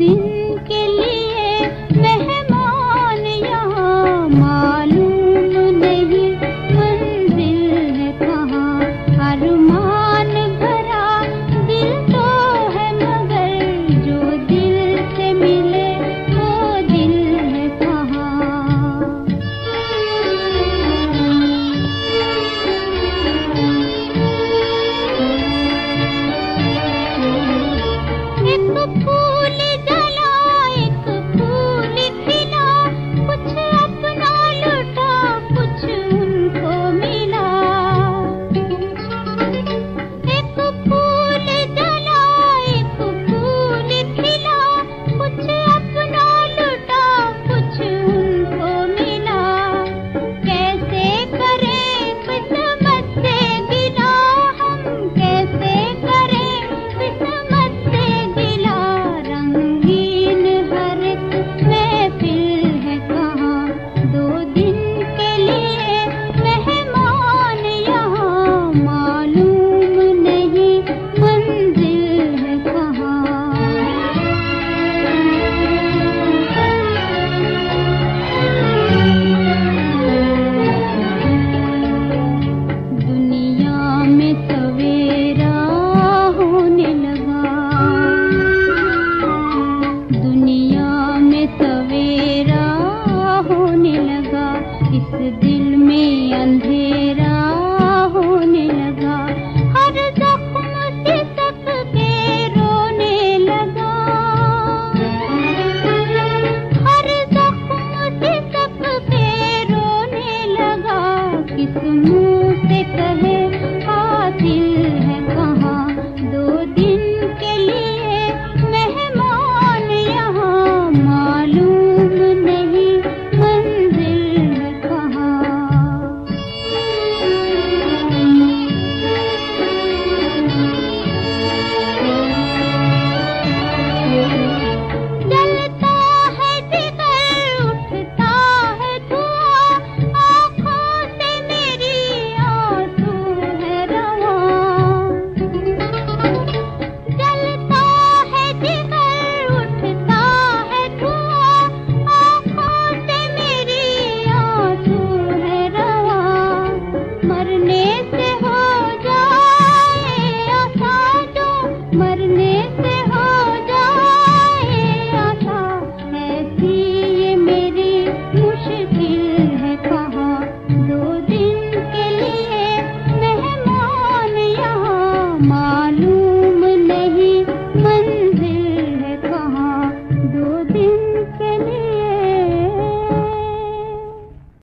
दिन